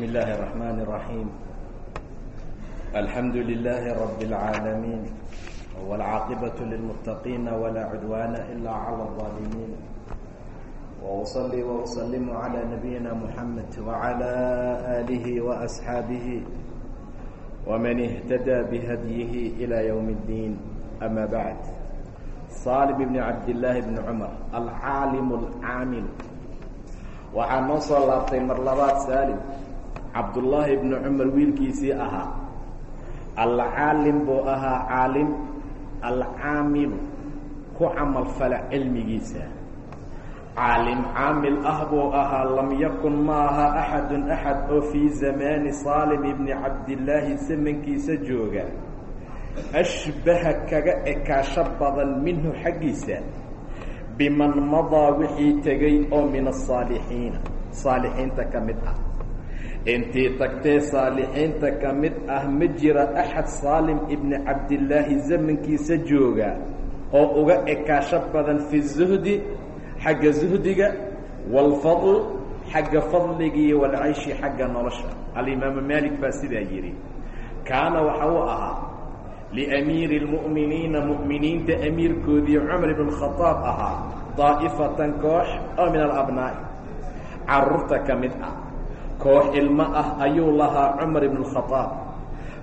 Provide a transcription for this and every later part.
بسم الله الرحمن الرحيم الحمد لله رب العالمين والعاقبة للمتقين ولا عدوان إلا على الظالمين وأصلي وأسلم على نبينا محمد وعلى آله وأصحابه ومن اهتدى بهديه إلى يوم الدين أما بعد صالب بن عبد الله بن عمر العالم العامل waxaa noo soo laabtay mar labaad cabdullaahi ibnu cumar wiilkiisii ahaa. Alcaalim buu ahaa caalim alcaamilu ku camalfala cilmigiisa. Caalim caamil ah buu ahaa lam yakun ma aha axadun axad oo fii zamaani saalim ibni cabdillaahi zamankiisa jooga. Ashbaha kaga ekaasho badan minhu xaggiisa biman madaa wixii tegay oo min asaalixiina saalixiinta ka mid ah intii tagtee saalixiinta ka mid ah ma jira axad saalim ibni cabdillaahi zamankiisa jooga oo uga ekaasho badan fi zuhdi xagga zuhdiga waalfadl xagga fadligiiyo walcayshi xagga nolosha. Alimaamu maalik baa sidaa yidhi kaana waxa uu ahaa liamiiri اlmu'miniina mu'miniinta amiirkoodii cumar ibn khadaab ahaa daa'ifatan koox oo min alabnaa'i. Carruurta ka mid ah koox ilmo ah ayuu lahaa cumar ibn khadaab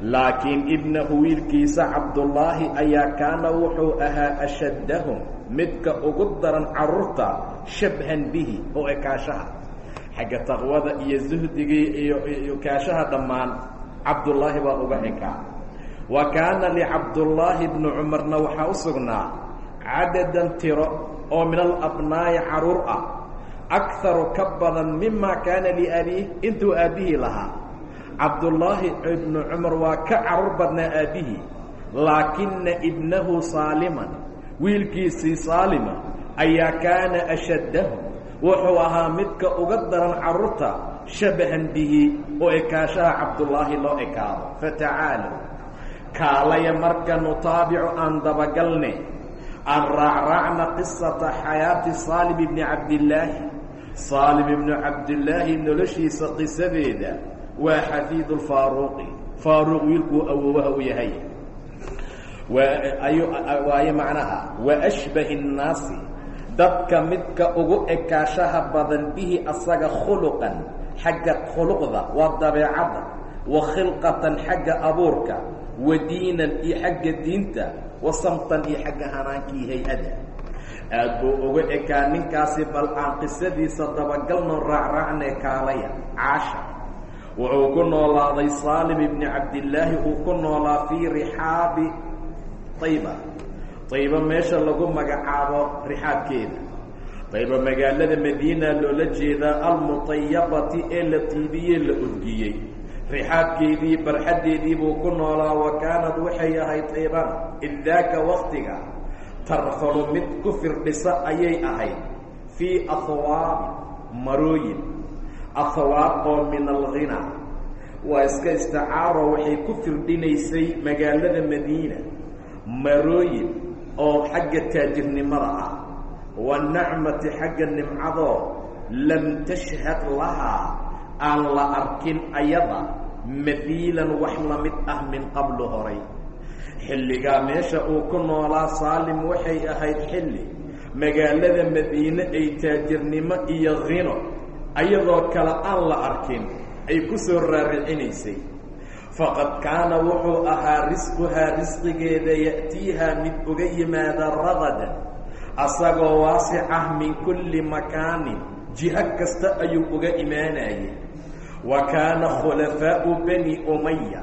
laakiin ibnahu wiilkiisa cabdullaahi ayaa kaana wuxuu ahaa ashaddahum midka ugu daran carruurta shabhan bihi oo ekaashaha xagga taqwada iyo suhdigii iyo kaashaha dhammaan cabdullaahi baa uga ekaa wa kaana licabdullaahi bni cumarna waxaa u sugnaa cadadan tiro oo min alabnaa'i carruur ah akharu ka badan mima kaana liabiih intuu aabbihii lahaa. Cabdullaahi ibnu cumar waa ka carruur badnaa aabbihii laakina ibnahu saaliman wiilkiisii saalima ayaa kaana ashaddahu wuxuu ahaa midka uga daran carruurta shabahan bihi oo ekaashaha cabdullaahi loo ekaado. Fatacaalow kaalaya marka nutaabicu aan dabagalne aan raacraacna qisata xayaati saalim ibni cabdillaahi saalim ibnu cabdillaahi noloshiisa qisadeeda waa xafiidu lfaaruuqi faaruuq wiilkuu awoowaha u yahay. Waayo macnaha wa ashbahi nnaasi. Dadka midka ugu ekaashaha badan bihi asaga khuluqan xagga khuluqda waa dabeecadda wa khilqatan xagga abuurka wa diinan iyo xagga diinta wa samtan iyo xagga hanaankii hay'ada aad buu uga ekaa ninkaasi bal aan qisadiisa dabagalno raacraacne kaalaya. Caasha. Wuxuu ku noolaaday saalim ibni cabdillaahi uu ku noolaa fii rixaabi tayba. Tayba meesha lagu magacaabo rixaabkeeda. Tayba magaalada madiina loola jeedaa almutayabati ee la tiibiyey la urgiyey rixaabkeedii barxaddeedii buu ku noolaa wa kaanad waxay ahayd taybana id daaka waktiga tarfalu mid ku firdhisa ayay ahayd. Fii ahwaabi marooyin. Ahwaab oo min alghina waa iska isticaaro waxay ku firdhinaysay magaalada madiina. Marooyin oo xagga taajirnimada ah. Wanacmati xagga nimcadoo lam tashhad lahaa aan la arkin ayada mahiilan wax la mid ah min qablu horay xilligaa meesha uu ku noolaa saalim waxay ahayd xilli. Magaalada madiine ay taajirnimo iyo khino ayadoo kale aan la arkin ay ku soo raaricinaysay. Faqad kaana wuxuu ahaa risquhaa risqigeeda ya'tiihaa mid uga yimaada ragadan asagoo waasicah min kulli makaanin jiho kasta ayuu uga imaanayay. Wa kaana khulafaa'u bani umaya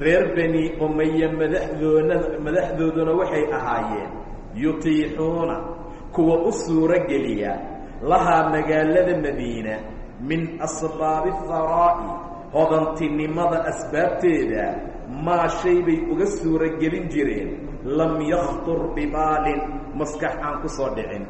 reer bani umaya madaxdoona madaxdooduna waxay ahaayeen yutiixuuna kuwa u suuro geliya lahaa magaalada madiina min asbaabi haraa'i hodantinimada asbaabteeda maa shay bay uga suuro gelin jireen lam yakhtur bibaalin maskax aan ku soo dhicin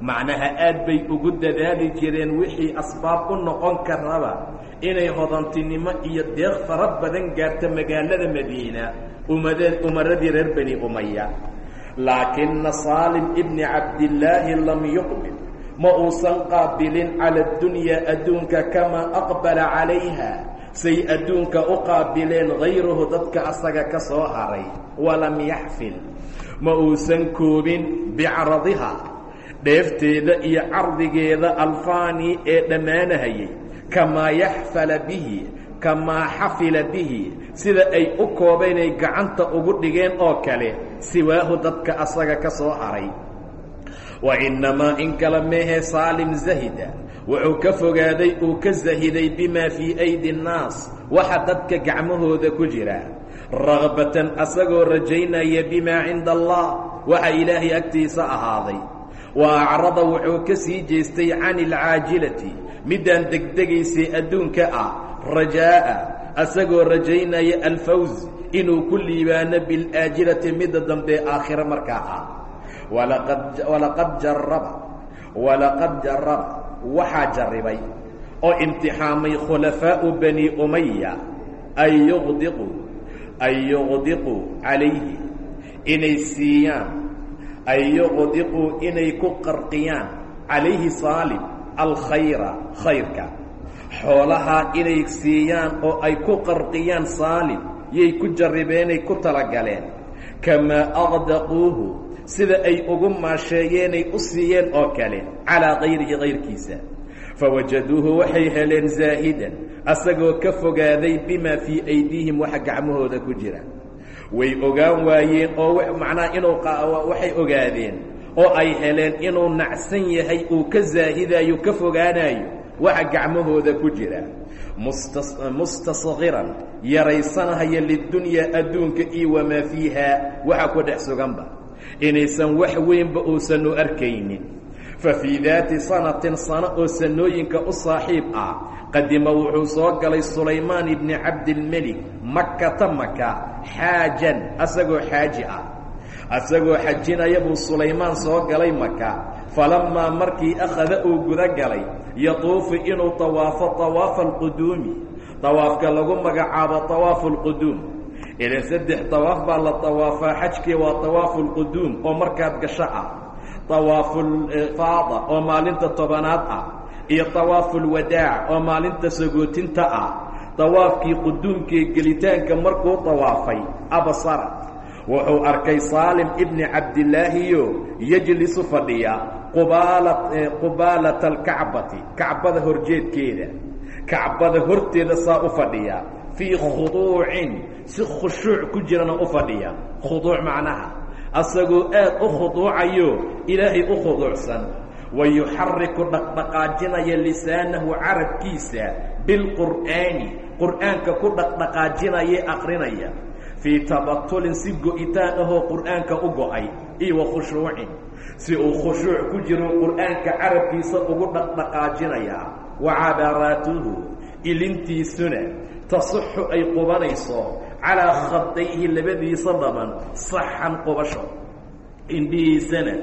macnaha aad bay ugu dadaali jireen wixii asbaab u noqon karaba inay hodantinimo iyo deeq fara badan gaarto magaalada madiina umad umaradii reer bani umaya laakina saalim ibni cabdillaahi lam yuqbil ma uusan qaabilin cala addunyaa adduunka kamaa aqbala calayha say adduunka u qaabileen hayruhu dadka asaga ka soo haray walam yaxfil. Ma uusan koobin bicradiha dheefteeda iyo cardigeeda alfaani ee dhammaanahayay. Kamaa yaxfala bihi kamaa xafila bihi sida ay u koobaynay gacanta ugu dhigeen oo kale siwaahu dadka asaga ka soo haray. Wa innamaa in kale mehe saalim zahida wuxuu ka fogaaday uu ka zahiday bimaa fii aydi nnaas waxa dadka gacmahooda ku jira. Ragbatan asagoo rajaynaya bimaa cinda allah waxa ilaahay agtiisa ahaaday wa acrada wuxuu ka sii jeestay cani alcaajilati middaan degdegaysay adduunka ah rajaa'a asagoo rajaynaya alfawz inuu ku liibaano bilaajilati midda dambe aakhiro markaa ah walaqad jaraba walaqad jaraba waxaa jarribay oo imtixaamay khulafaa'u bani umaya an yuqdiquu an inay siiyaan an yuqdiquu inay ku qarqiyaan calayhi saalim alkhayra khayrka. Xoolahaa inay siiyaan oo ay ku qarqiyaan saalim yay ku jarribeenay ku talagaleen. Kamaa aqdaquuhu sida ay ugu maasheeyeenay u siiyeen oo kale calaa kayrihi kayrkiisa fawajaduuhu waxay heleen zaahidan asagoo ka fogaaday bimaa fii aydiihim waxa gacmahooda ku jira way ogaan waayeen oo macnaha inuu waxay ogaadeen oo ay heleen inuu nacsan yahay uu ka zaahidayo ka fogaanayo waxa gacmahooda ku jira. Mustasgiran yaraysanahaya lidunyaa adduunka iyo wamaa fiiha waxa ku dhex suganba. Inaysan wax weynba uusan u arkaynin fa fii daati sanatin sano oo sanooyinka u saaxiib ah qadima wuxuu soo galay sulaymaan ibni cabdilmelik makata maka xaajan asagoo xaaji ah. Asagoo xajinaya buu sulaymaan soo galay maka falammaa markii akhada uu guda galay yatuufu inuu tawaafo tawaafa alquduumi. Tawaafka lagu magacaabo tawaafu alquduum. Ilan saddex tawaaf baa la tawaafaa xajkii waa tawaafu lquduum oo markaad gasho ah tawaafulfaada oo maalinta tobanaad ah iyo tawaafulwadaac oo maalinta sagootinta ah. Tawaafkii quduumkii gelitaanka markuu tawaafay abasara wuxuu arkay saalim ibni cabdilaahiyo yejlisu fadhiya qubaala qubaalata alkacbati kacbada horjeedkeeda. Kacbada horteeda saa u fadhiya fii khuduucin si khushuuc ku jirana u fadhiya. Khuduuc macnaha asagoo aad u khuduucayo ilaahay u khuduucsan. Wa yuxariku dhaqdhaqaajinaya lisaanahu carabkiisa bilqur'aani. Qur'aanka ku dhaqdhaqaajinaya akrinaya fii tabatulin si go-itaan ahoo qur'aanka u go'ay. Iyo wa khushuucin. Si uu khushuuc ku jiro qur'aanka carabkiisa ugu dhaqdhaqaajinayaa wa cabaraatuhu ilintiisuna tasixu ay qubanayso calaa khadayhi labadiisa dhaban saxan qubasho indhihiisana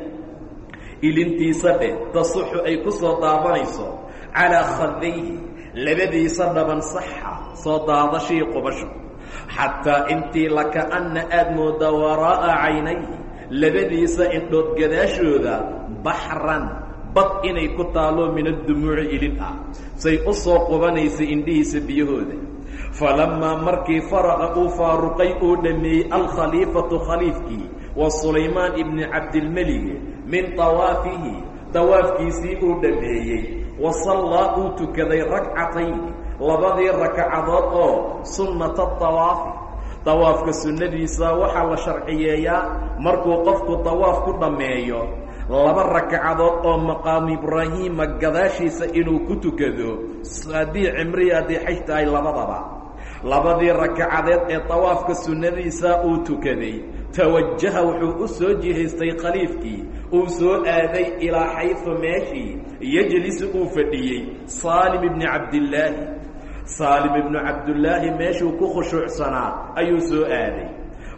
ilintiisa dheh tasixu ay ku soo daabanayso calaa khadayhi labadiisa dhaban saxa soo daadashii qubasho xataa intii laka-anna aada moodaa waraa'a caynayhi labadiisa indhood gadaashooda baxran bad inay ku taalo min addumuuci ilin ah say u soo qubanaysa indhihiisa biyahooda falammaa markii faraqa uu faaruqay uu dhammeeyey alkhaliifatu khaliifkii wa sulaymaan ibni cabdilmelige min tawaafihi tawaafkiisii uu dhammeeyey wa sallaa uu tukaday ragcatayn labadii rakacadood oo sunnata tawaafi tawaafka sunnadiisa waxaa la sharciyeeyaa markuu qofku tawaaf ku dhammeeyo laba rakacadood oo maqaamu ibraahiima gadaashiisa inuu ku tukado haddii cimriya hadday xaj tahay labadaba. Labadii rakacadeed ee tawaafka sunnadiisa uu tukaday tawajaha wuxuu u soo jihaystay khaliifkii uu soo aaday ilaa xayfu meeshii yejlisu uu fadhiyey saalim ibni cabdillaahi. Saalim ibnu cabdullaahi meeshuu ku khushuucsanaa ayuu soo aaday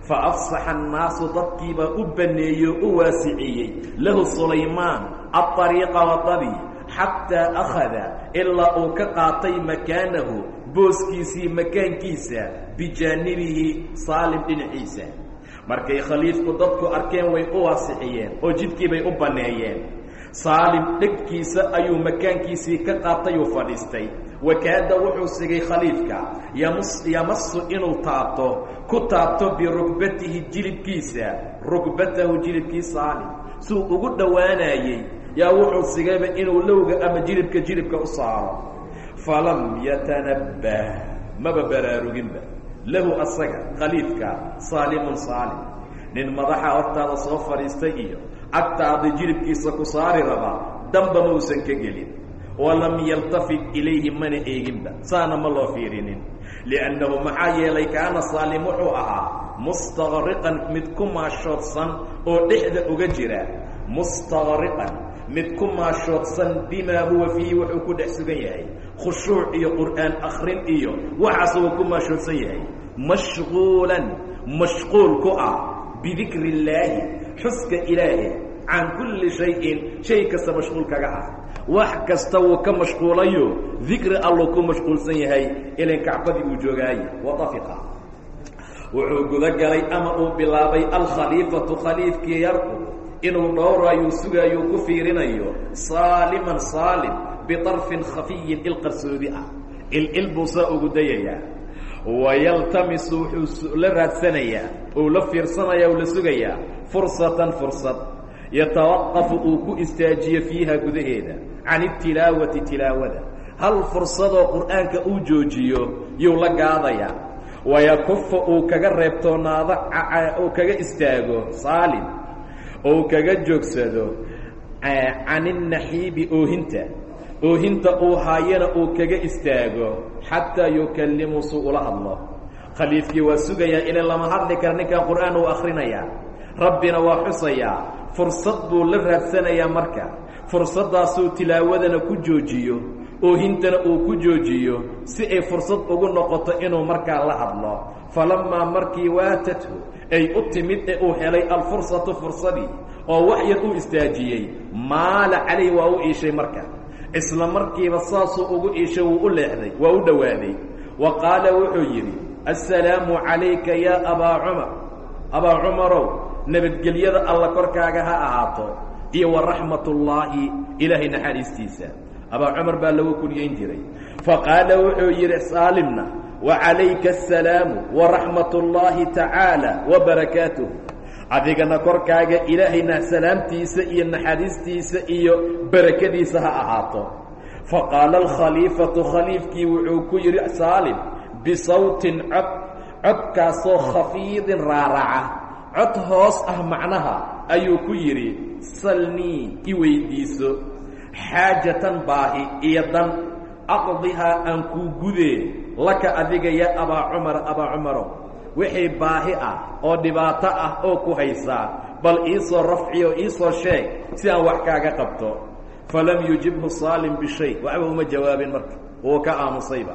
fa afsaxa annaasu dadkiibaa u banneeyey o u waasiciyey. Lahu sulaymaan aariiqa wadadii xataa akhada ilaa uu ka qaatay makaanahu booskiisii makaankiisa bijaanibihi saalim dhinaciisa. Markay khaliifku dadku arkeen way u waasixiyeen oo jidkii bay u banneeyeen saalim dhegkiisa ayuu makaankiisii ka qaatay uu fadhiistay wakaada wuxuu sigay khaliifka yamasu inuu taabto ku taabto birukbatihi jilibkiisa rukbatahu jilibkii saalim suu ugu dhowaanayey yaa wuxuu sigayba inuu lowga ama jilibka jilibka u saaro. Falam yatanabbah maba baraaruginba lahu asaga khaliifka saalimun saalim nin madaxa hortaada soo fadhiistay iyo agtaada jilibkiisa ku saari rabaa damba mausan ka gelin walam yaltafit ilayhi mana eeginba. Saana ma loo fiirinin. Liannahu maxaa yeelay kaana saalim wuxuu ahaa mustaqriqan mid ku maashoodsan oo dhexda uga jira. Mustaqriqan mid ku maashoodsan bimaa huwa fiihi wuxuu ku dhex sugan yahay. Khushuuc iyo qur'aan akhrin iyo waxaas uu ku maashoodsan yahay. Mashquulan mashquul ku ah bidikri illaahi xuska ilaahi can kulli shayin shay kasta mashquul kaga ah. Wax kasta wuu ka mashquulayo dikri alluu ku mashquulsan yahay ilan kacbadii uu joogaaye wadafiqa wuxuu gudagalay ama uu bilaabay alkhaliifatu khaliifkii yarku inuu dhowraayuu sugaayuu ku fiirinayo saaliman saalim biطarfin khafiyin il qarsoodi ah. Il-il buu ugu dayayaa. Wayaltamisu wuxuu la raadsanayaa uu la fiirsanaya u la sugayaa. Fursatan fursad yatawaqafu uu ku istaajiyo fiiha gudaheeda can itilaawati tilaawada. Hal fursadoo qur'aanka uu joojiyo yuu la gaadayaa wayakufa uu kaga reebtoonaado uu kaga istaago saalim. Ou kaga joogsado can innaxiibi oohinta. Oohinta uu haayana uu kaga istaago xataa yukallimu suu ula hadlo. Khaliifkii waa sugayaa ila lama hadli kara ninkan qur'aan uu akhrinayaa rabbina waa xusayaa fursad buu la raadsanayaa marka. Fursaddaasuu tilaawadana ku joojiyo oohintana uu ku joojiyo si ay fursad ugu noqoto inuu markaa la hadlo. Falamaa markii waatathu ay u timid ee uu helay alfursatu fursadii oo wax yar uu istaajiyey maala calayh waa u iishay marka. Isla markiiba saasuu ugu iishay wuu u leexday waa u dhowaaday wa qaala wuxuu yidhi assalaamu calayka yaa abaa cumar. Abaa cumarow nabadgelyada alla korkaaga ha ahaato iyo waraxmatullaahi ilaahay naxariistiisa. Abaa cumar baa lagu kunyayn jiray. Faqaala wuxuu yidhi saalimna wacalayka asalaamu waraxmat ullaahi tacaala wabarakaatuh adigana korkaaga ilaahayna salaamtiisa iyo naxariistiisa iyo barakadiisa ha ahaato. Faqaala alkhaliifatu khaliifkii wuxuu ku yidhi saalim bisawtin cod codkaasoo khafiidin raaraca cod hoos ah macnaha ayuu ku yidhi salnii i weydiiso. Xaajatan baahi iyo dan. Aqdihaa aan kuu gudee laka adiga yaa abaa cumar abaa cumarow. Wixii baahi ah oo dhibaato ah oo ku haysaa bal iisoo rafciyo iisoo sheeg si aan wax kaaga qabto. Falam yujibhu saalim bishay. Waxba uma jawaabin marka. Wuu ka aamusayba.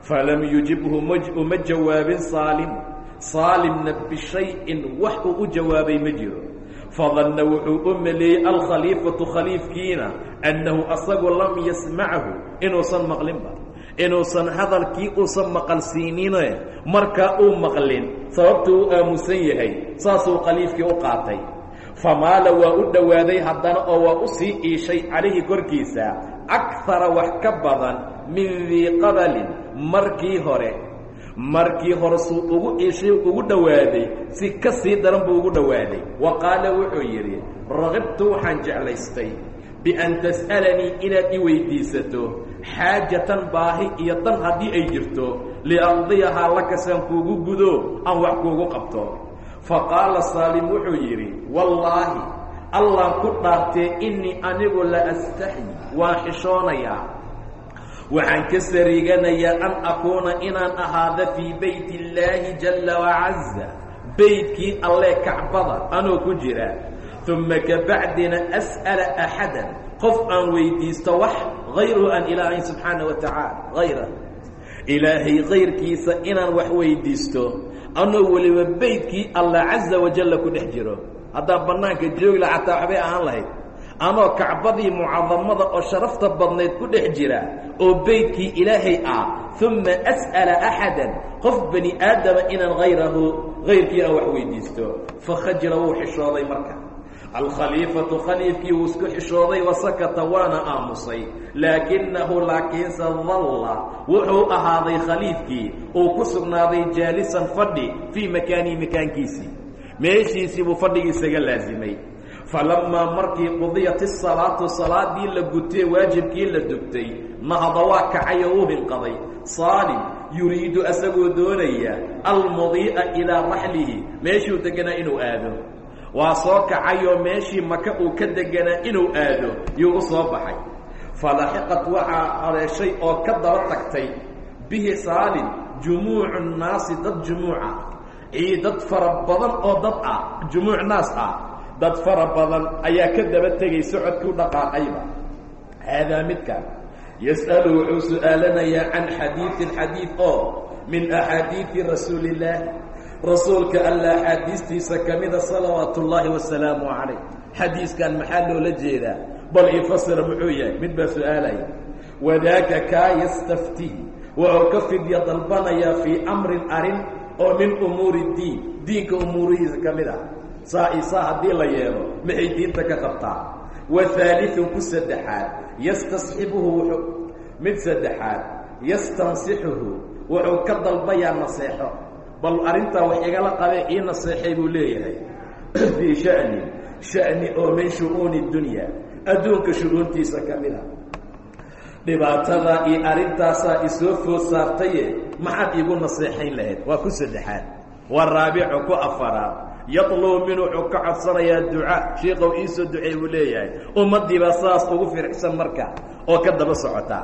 Falam yujibhu uma jawaabin saalim saalimna bishayin wax uu u jawaabay ma jiro. Fadanna wuxuu u maleeyey alkhaliifatu khaliifkiina annahu asagu lam yasmachu inuusan maqlinba. Inuusan hadalkii uusan maqalsiinine markaa uu maqlin sababtuu u aamusan yahay saasuu khaliifkii u qaatay. Famaala waa u dhowaaday haddana oo waa u sii iishay calayhi korkiisa akara wax ka badan min dii qabalin markii hore markii hore suu ugu iishay ugu dhowaaday si ka sii daran buu ugu dhowaaday wa qaala wuxuu yidhi raqibtu waxaan jeclaystay bian tas'alanii inaad i weydiisato xaajatan baahi iyo dan haddii ay jirto liaqdiyahaa lakasaan kuugu gudo aan wax kuugu qabto. Fa qaala saalim wuxuu yidhi wallaahi allah ku dhaartee innii anigu la astaxyi waan xishoonayaa waxaan ka sariiganayaa an akuuna inaan ahaada fii bayt illaahi jalla wacaza beydkii allee kacbada anoo ku jira. Uma kabacdina as'ala axadan qof aan weydiisto wax hayruhu aan ilaahayn subxaana wa tacaala hayra ilaahay kayrkiisa inaan wax weydiisto anoo weliba beydkii allah caza wajalla ku dhex jiro. Haddaan bannaanka joogla xataa waxbay ahaan lahayd anoo kacbadii mucadamada oo sharafta badnayd ku dhex jira oo beydkii ilaahay ah uma as'ala axadan qof bani aadama inaan hayrahu hayrkii aan wax weydiisto. Fakhajila wuu xishooday marka. Alkhaliifatu khaliifkii wuu isku xishooday wasakata waana aamusay. Laakinahu laakiinse dalla wuxuu ahaaday khaliifkii uu ku sugnaaday jaalisan fadhi fii makaanihi makaankiisii. Meeshiisii buu fadhigii isaga laasimay falamaa markii qudiyat isalaatu salaadii la gutee waajibkii la dugtay nahda waa kacay oo u hinqaday saalim yuriidu asagoo doonaya almudii'a ilaa raxlihi meeshuu deganaa inuu aado waa soo kacayoo meeshii maka uu ka deganaa inuu aado yuu u soo baxay falaxiqat waxaa haleeshay oo ka daba tagtay bihi saalim jumuucu nnaasi dad jumuuca ii dad fara badan oo dad ah jumuuc naas ah dad fara badan ayaa ka daba tegay socodkii u dhaqaaqayba. Haadaa midkan yas'alu wuxuu su'aalanayaa can xadiidin xadiid oo min axaadiidi rasuuli illaahi rasuulka alla axaadiistiisa ka mida salawaatu ullaahi wasalaamu calayh. Xadiiskan maxaa loola jeedaa? Bal ifasira muxuu yahay mid baa su'aalaya. Wadaaka kaa yastaftihi wuxuu ka fidya dalbanayaa fii amrin arrin oo min umuuri diin. Diinka umuurihiisa ka mid ah saa isaa haddii la yeelo maxay diinta ka qabtaa? Wa haaliun ku saddexaad yastasxibuhu wuxuu mid saddexaad yastansixuhu wuxuu ka dalbayaa naseexo. Bal arrintaa wax igala qabee ii naseexay buu leeyahay. Fii sha'ni sha'ni oo min shu'uuni dunya adduunka shu-uuntiisa ka mid a dhibaatada iyo arrintaasaa isoo food saartaye maxaad iigu naseexayn lahayd? Waa ku saddexaad waa ku afaraad. Yadlubu min wuxuu ka codsanayaa duca. Shiikow iisoo duceey buu leeyahay. Ummaddiibaa saas ugu firxsan marka oo ka daba socota.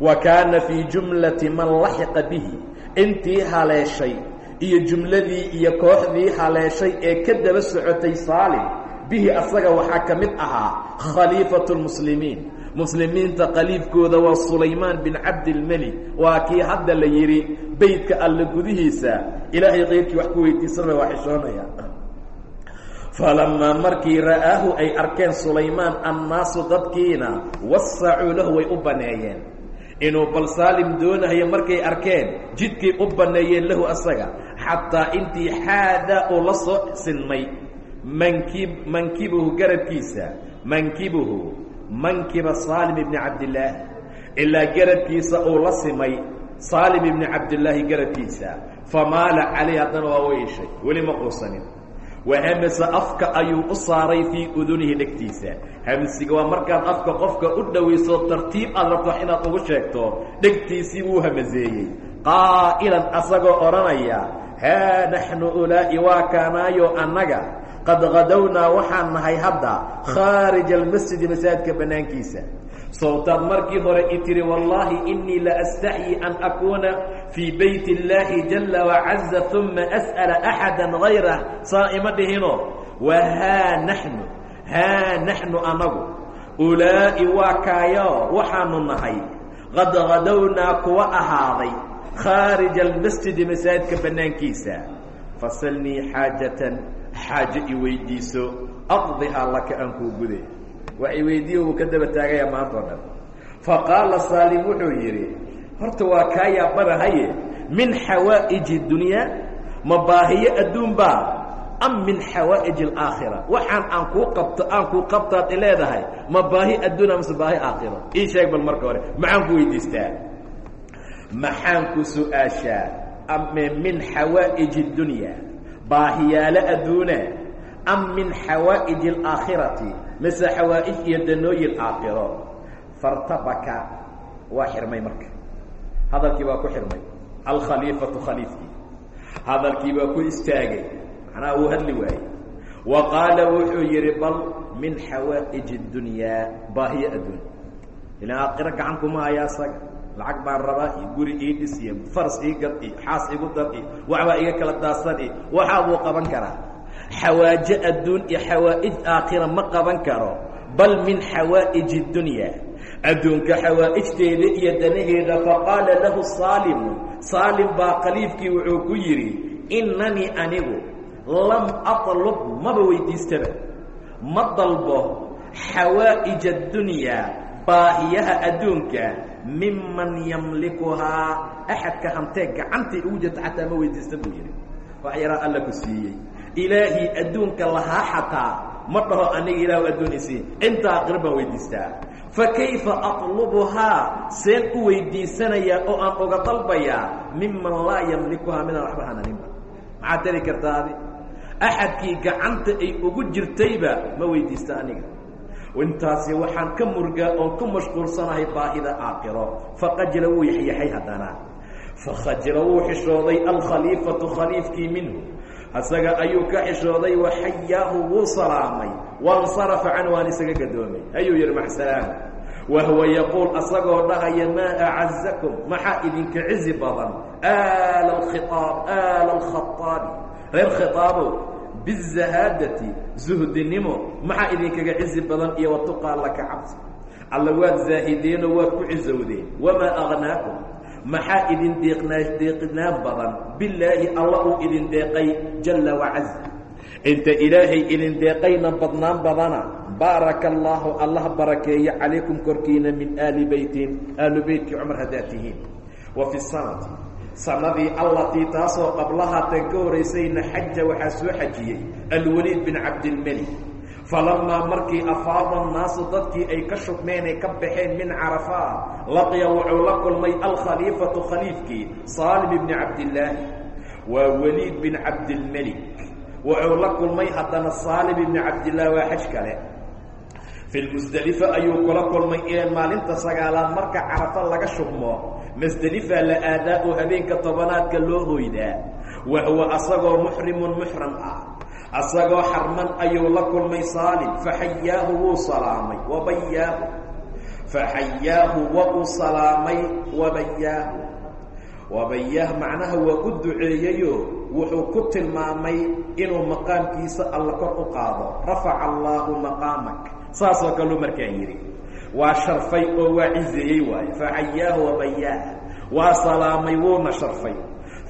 Wa kaana fii jumlati man laxiqa bihi. Intii haleeshay iyo jumladii iyo kooxdii haleeshay ee ka daba socotay saalim bihi asaga waxaa ka mid ahaa khaliifatu lmuslimiin muslimiinta khaliifkooda waa sulaymaan bin cabdilmelik waa kii hadda la yidhi beytka alle gudihiisa. Ilaahay keyrkii wax ku weydiisanaya waa xishoonaya. Falamaa markii ra'aahu ay arkeen sulaymaan annaasu dadkiina wasacuu lahu way u banneeyeen inuu bal saalim doonayo markay arkeen jidkay u banneeyeen lahu asaga xataa intii xaadaa uu la soo sinmay. Mankib mankibuhu garabkiisa mankibuhu mankiba saalim ibni cabdillaah ilaa garabkiisa uu la simay saalim ibni cabdillaahi garabkiisa. Famaala calayh haddana waa weyshay weli ma quusanin. Wahamasa afka ayuu u saaray fii udunihi dhegtiisa. Hamsiga waa markaad afka qofka u dhowayso tartiib aad rabto wax inaad ugu sheegto dhegtiisii buu hamaseeyey. Qaa'ilan asagoo odhanaya haa naxnu ulaa'i waa kaanaayo annaga qad hadownaa waxaan nahay hadda khaarija almasjidi masaajidka bannaankiisa. Sawtaad markii hore i tihi wallaahi inii la astaxyi an akuuna fii bayt اllaahi jala wacaza uma as'ala axada gayrah saa ima dhihino wa haa naxnu haa naxnu anagu ulaa'i waa kaayo waxaanu nahay. Qad hadownaa kuwa ahaaday khaarija almasjidi masaajidka bannaankiisa. Fasalnii xaajatan xaajo i weydiiso aqdihaa laka aan kuu gude wax i weydiiyo wuu ka daba taagaya maanta o dhan faqaala saalim wuxuu yidhi horta waa kaa yaabanahaye min xawaa'iji dunyaa ma baahiyo adduun baa am min xawaa'ij alaakhira. Waxaan aan kuu qabto aan kuu qabtaad i leedahay ma baahi adduuna mase baahi aakhiro ii sheeg bal marka hore maxaan ku weydiistaa? Maxaan ku su'aashaa ame min xawaa'iji اdunya baahiyaalo adduuna am min xawaa'ij alaakhirati mise xawaa'ij iyo danooyin aakhiro. Fartabaka waa xirmay marka. Hadalkii baa ku xirmay. Alkhaliifatu khaliifkii. Hadalkii baa ku istaagay. Macnaha wuu hadli waayey. Wa qaala wuxuu yidhi bal min xawaa'ij اdunyaa baahiyo adduun. Ilaan aakhiro gacan kuma haya asaga lacag baan rabaa iyo guri ii dhis iyo faras ii gad iyo xaas igu dar iyo waxbaa iga kala daasan iyo waxaa buu qaban karaa. Xawaajo adduun iyo xawaa'ij aakhira ma qaban karo bal min xawaa'iji اdunya adduunka xawaa'ijteeda iyo danaheeda faqaala lahu saalimu saalim baa khaliifkii wuxuu ku yidhi inanii anigu lam aطlub maba weydiistaba. Ma dalbo xawaa'ij addunya baahiyaha adduunka miman yamlikuhaa axadka hantee gacantay ugu jirta xataa ma weydiista buu yidhi. Wax yaraa alla ku siiyey. Ilaahii adduunka lahaa xataa ma dhaho aniga ilah addoonaysiin inta aakhiro weydiistaa. Fa kayfa atlubuhaa? Seen u weydiisanayaa oo aan uga dalbayaa miman laa yamlikuhaa midaan waxba hananinba maxaad tari kartaa adi? Axadkii gacanta ay ugu jirtayba ma weydiista aniga intaasi waxaan ka murgaa oon ku mashquulsanahay baahida aakhiro. Faqajla wuu yaxyaxay haddana. Fakhajla wuu xishooday alkhaliifatu khaliifkii minhu. Isaga ayuu ka xishooday waxayaahu wuu salaamay. Waاnsarafa can waan isaga gadoomay. Ayuu yihi macsalaama wahuwa yaquul asagoo dhahaya maa acazakum maxaa idinka cizi badan? Aala khiaab aala alkhaaabi reer khiaabow bizahaadati zuhdinimo. Maxaa idinkaga cizi badan iyo watuqa alla ka cabsi. Alla waad zaahideenoo waad ku cizowdeen wamaa agnaakum maxaa idin deeqnaa deeqnaan badan? Bilaahi alla uu idin deeqay jalla wacaza inta ilaahay idin deeqayna badnaan badana baaraka allaahu allah barakeeye calaykum korkiina min aali beytin aalu beytkii cumar haddaad tihiin. Wa fi sanati sanadii allatii taasoo qablaha tan ka horaysayna xaja waxaa soo xajiyey alwaliid bin cabdilmelik falamaa markii afaada annaasu dadkii ay ka shubmeen ay ka baxeen min carafaat laqiya wuxuu la kulmay alkhaliifatu khaliifkii saalim ibni cabdillaahi waa weliid bin cabdilmelik wuxuu la kulmay haddana saalim ibni cabdillaah waa xaj kale. Fi lmusdelifa ayuu kula kulmay ee maalinta sagaalaad marka carafo laga shubmo masdelifa la aadaa oo habeenka tobanaadka loo hoydaa. Wa huwa asagoo muxrimun muxram ah. Asagoo xarman ayuu la kulmay saalim. Faxayaahu wuu salaamay. Wabayaahu faxayaahu wa uu salaamay. Wabayaahu wabayaah macnaha waa u duceeyeyo wuxuu ku tilmaamay inuu maqaamkiisa alla kor u qaado. Rafaca allaahu maqaamak. Saasoo kaleu markaa yidhi waa sharfay oo waa cizeeyey waaye. Faxayaahu wabayaah waa salaamay wuuna sharfay.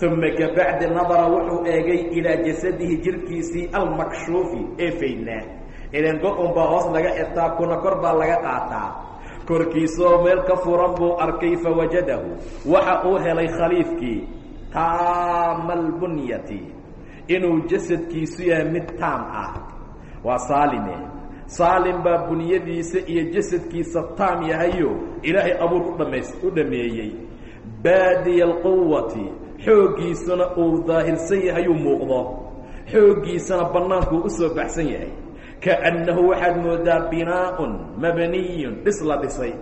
Uma kabacdi nadara wuxuu eegay ilaa jasadihi jirhkiisii almakshuufi ee faydnaa ilan go-un baa hoos laga xirtaa kuna kor baa laga qaataa. Korkiisoo meel ka furan buu arkay fawajadahu waxa uu helay khaliifkii taama albunyati inuu jasadkiisu yahay mid taam ah. Waa saalime saalim baa bunyadiisa iyo jasadkiisa taam yahayo. Ilaahay abuur u dhameeyey. Baadiya alquwati xooggiisuna uu daahirsan yahayuu muuqdo. Xooggiisana bannaankuu u soo baxsan yahay. Kaannahu waxaad moodaa binaaun mabniyun dhis la dhisay.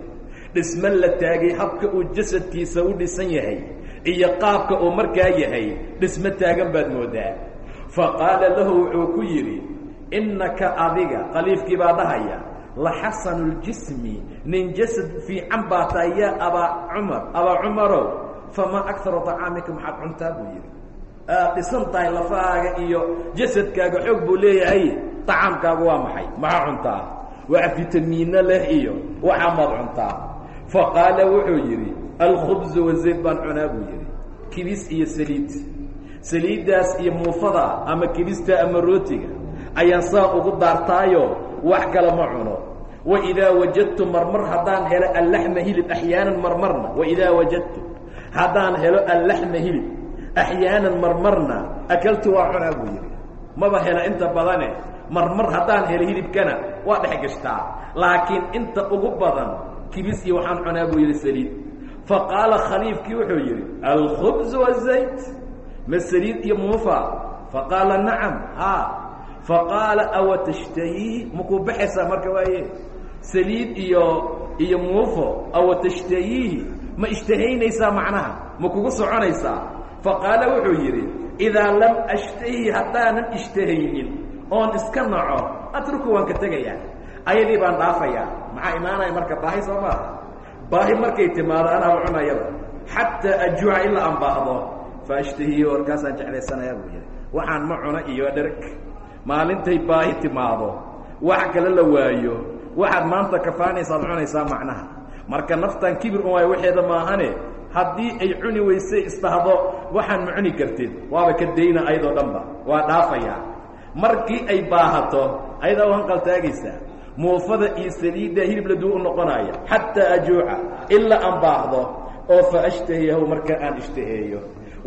Dhisma la taagay habka uu jasadkiisa u dhisan yahay iyo qaabka uu markaa yahay dhismo taagan baad moodaa. Fa qaala lahu wuxuu ku yidhi innaka adiga khaliifkii baa dhahaya la xasanu ljismi nin jasad fiican baa tahay yaa abaa cumar abaa cumarow famaa akaru طacaamika maxaad cuntaa buu yidhi. Aad dhisan tahay lafahaaga iyo jasadkaaga xoog buu leeyahay طacaamkaagu waa maxay maxaa cuntaa? Waa fitamiino leh iyo waxaa maad cuntaa. Faqaala wuxuu yidhi alkhubzu wazayd baan cunaa buu yidhi. Kibis iyo saliid. Saliiddaas iyo muufada ama kibista ama rootiga ayaan saa ugu daartaayo wax kale ma cuno. Waidaa wajadtu marmar haddaan helo allaxma hilib axyaanan marmarna. Waidaa wajadtu haddaan helo allaxma hilib axyaanan marmarna. Akaltu waa cunaa buu yidhi. Maba hela inta badane. Marmar haddaan helo hilibkana waa dhex gashtaa. Laakiin inta ugu badan kibis iyo waxaan cunaa buu yidhi saliid. Faqaala khaliifkii wuxuu yidhi alkhubz wazayt ma saliid iyo muufa faqaala nacam ha faqaala awa tashtahii makuu baxaysaa marka waaye saliid iyo iyo muufo. Awa tashtahiihi ma ishtahaynaysaa macnaha ma kugu soconaysaa faqaala wuxuu yidhi idaa lam ashtahi haddaanan ishtahaynin oon iska naco atruku waan ka tegayaa. Ayadii baan dhaafayaa. Maxaa imaanaya marka baahi soo maaha baahi markay timaado anaa cunayaba xataa ajuuca ilaa aan baahdo fa ashtahiyo warkaasaan jeclaysanayaa buu yidhi. Waxaan ma cuno iyo dherg maalintay baahi timaado wax kale la waayo waxaad maanta kafaanaysaad cunaysaa macnaha. Marka naftan kibir un waayo waxeeda maahane haddii ay cuni weyse isdhahdo waxaan ma cuni kartid. Waaba ka dayna ayadoo dhanba waa dhaafayaa markii ay baahato ayadaa waan qaltaagaysaa muufada iyo saliidda hilib laduu u noqonaya xataa ajuuca ilaa aan baahdo oo fa ashtahiyahu markaa aan ishtaheeyo.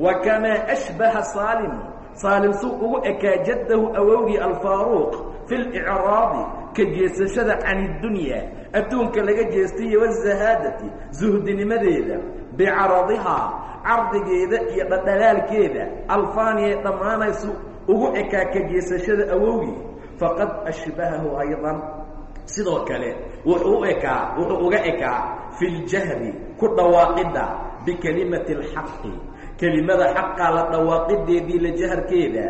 Wa kamaa ashbaha saalim saalim suu ugu ekaa jaddahu awowgii alfaaruuq fi licraadi ka jeesashada can iddunya adduunka laga jeestaiyo wazahaadati suhdinimadeeda bicaradihaa cardigeeda iyo dhadhalaalkeeda alfaaniya dhammaanaysu ugu ekaa ka jeesashada awowgii faqad ashbahahu aydan. Sidoo kale wuxuu ekaa wuxuu uga ekaa fi ljahri ku dhawaaqidda bikelimati alxaqi kelimada xaqaa la dhawaaqideedii la jaharkeeda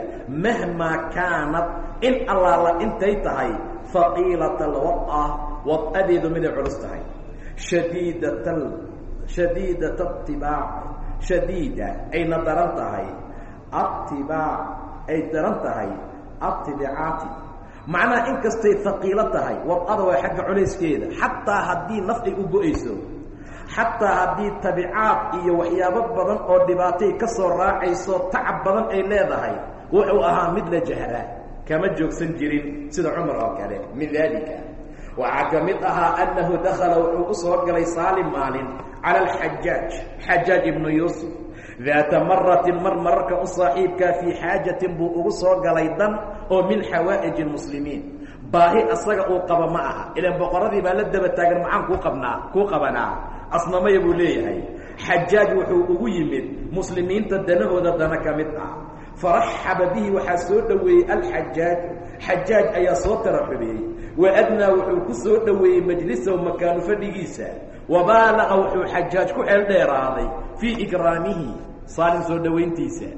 mahmaa kaanad in allaala intay tahay faqiilata alwaa wad-adeedu miday culus tahay. Shadiidat shadiidata atibaac shadiida ayna daran tahay. Atibaac ay daran tahay atibicaati macnaha inkastay haqiilo tahay wad-ada waa xagga culayskeeda xataa haddii naf ay u go'ayso xataa haddii tabicaad iyo waxyaabo badan oo dhibaatay ka soo raacayso tacab badan ay leedahay wuxuu ahaa mid la jahraa kama joogsan jirin sida cumar oo kale min daalika. Waxaa ka mid ahaa annahu dakhala wuxuu u soo galay saalim maalin cala alxajaaj xajaaj ibnu yuusuf. Daata maratin mar mararka u saaxiibkaa fii xaajatin buu ugu soo galay dan oo min xawaa'iji lmuslimiin baahi asaga uu qaba ma aha. Ilaan boqoradii baa la daba taagan maxaan kuu qabnaa kuu qabanaa asnamaya buu leeyahay. Xajaaj wuxuu ugu yimid muslimiinta danahooda dana ka mid ah. Faraxaba bihi waxaa soo dhoweeyey alxajaaj. Xajaaj ayaa soo taraxubeeyey wa adnaa wuxuu ku soo dhoweeyey majlisahu makaanu fadhigiisa. Wabaalaqa wuxuu xajaaj ku xeel dheeraaday fii ikraamihi saalim soo dhowayntiisa